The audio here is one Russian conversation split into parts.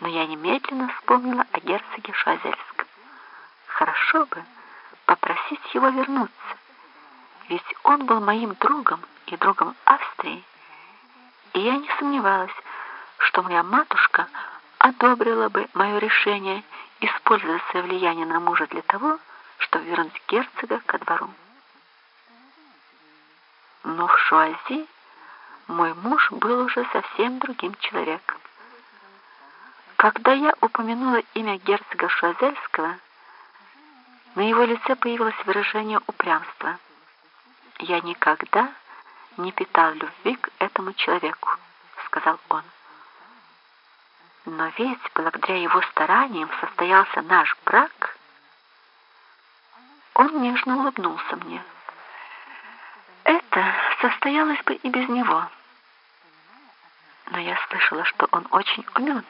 но я немедленно вспомнила о герцоге Шазельском. Хорошо бы попросить его вернуться, ведь он был моим другом и другом Австрии, и я не сомневалась, что моя матушка одобрила бы мое решение использовать свое влияние на мужа для того, чтобы вернуть герцога ко двору. Но в Шуази мой муж был уже совсем другим человеком. Когда я упомянула имя герцога Шуазельского, на его лице появилось выражение упрямства. «Я никогда не питал любви к этому человеку», — сказал он. «Но ведь благодаря его стараниям состоялся наш брак». Он нежно улыбнулся мне. «Это состоялось бы и без него» но я слышала, что он очень умен.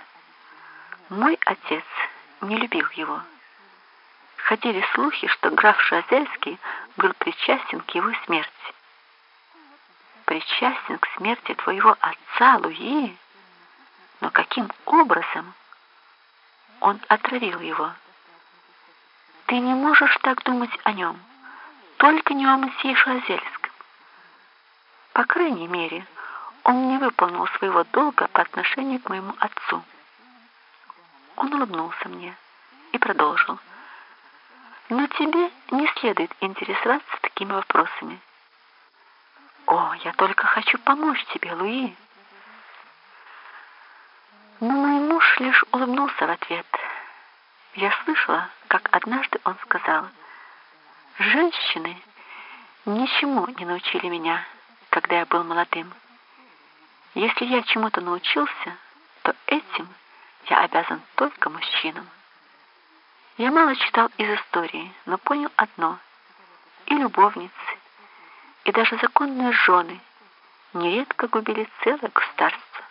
Мой отец не любил его. Ходили слухи, что граф Шазельский был причастен к его смерти. Причастен к смерти твоего отца, Луи? Но каким образом он отравил его? Ты не можешь так думать о нем, только не о месье Шазельском. По крайней мере, он не выполнил своего долга по отношению к моему отцу. Он улыбнулся мне и продолжил. Но тебе не следует интересоваться такими вопросами. О, я только хочу помочь тебе, Луи. Но мой муж лишь улыбнулся в ответ. Я слышала, как однажды он сказал, «Женщины ничему не научили меня, когда я был молодым». Если я чему-то научился, то этим я обязан только мужчинам. Я мало читал из истории, но понял одно. И любовницы, и даже законные жены нередко губили целое государство.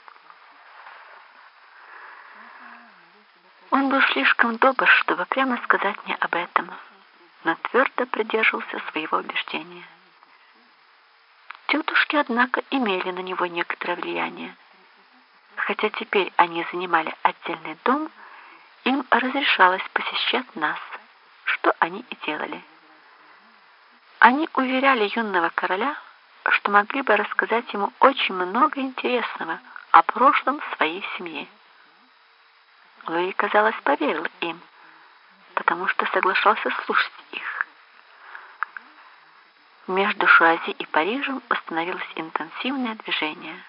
Он был слишком добр, чтобы прямо сказать мне об этом, но твердо придерживался своего убеждения. Тетушки, однако, имели на него некоторое влияние. Хотя теперь они занимали отдельный дом, им разрешалось посещать нас, что они и делали. Они уверяли юного короля, что могли бы рассказать ему очень много интересного о прошлом своей семьи. Луи, казалось, поверил им, потому что соглашался слушать их. Между Шуази и Парижем остановилось интенсивное движение.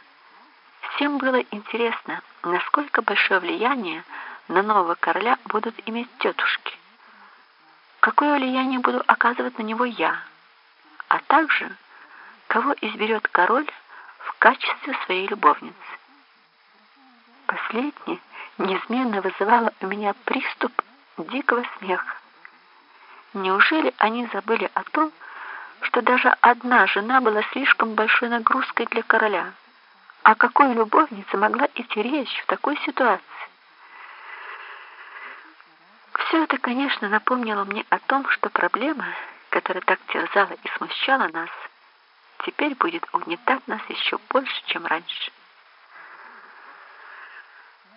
Всем было интересно, насколько большое влияние на нового короля будут иметь тетушки. Какое влияние буду оказывать на него я, а также кого изберет король в качестве своей любовницы. Последнее неизменно вызывало у меня приступ дикого смеха. Неужели они забыли о том, что даже одна жена была слишком большой нагрузкой для короля. О какой любовнице могла идти речь в такой ситуации? Все это, конечно, напомнило мне о том, что проблема, которая так терзала и смущала нас, теперь будет угнетать нас еще больше, чем раньше.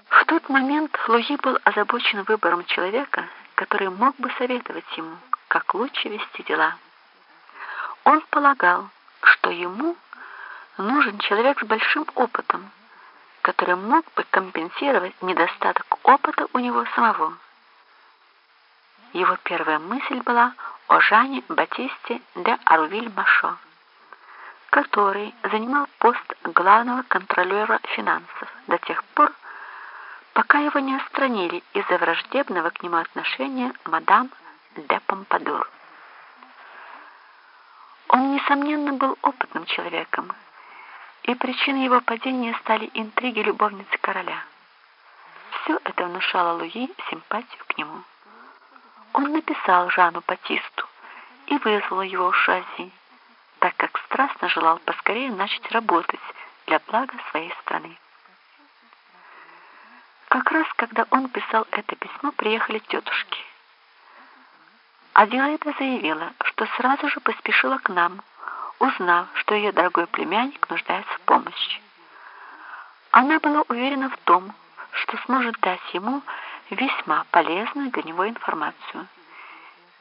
В тот момент Луи был озабочен выбором человека, который мог бы советовать ему, как лучше вести дела. Он полагал, что ему нужен человек с большим опытом, который мог бы компенсировать недостаток опыта у него самого. Его первая мысль была о Жане Батисте де Арувиль-Машо, который занимал пост главного контролера финансов до тех пор, пока его не отстранили из-за враждебного к нему отношения мадам де Помпадур. Он, несомненно, был опытным человеком, и причиной его падения стали интриги любовницы короля. Все это внушало Луи симпатию к нему. Он написал Жану Батисту и вызвал его в Шази, так как страстно желал поскорее начать работать для блага своей страны. Как раз, когда он писал это письмо, приехали тетушки. Аделаида заявила, что сразу же поспешила к нам, узнав, что ее дорогой племянник нуждается в помощи. Она была уверена в том, что сможет дать ему весьма полезную для него информацию –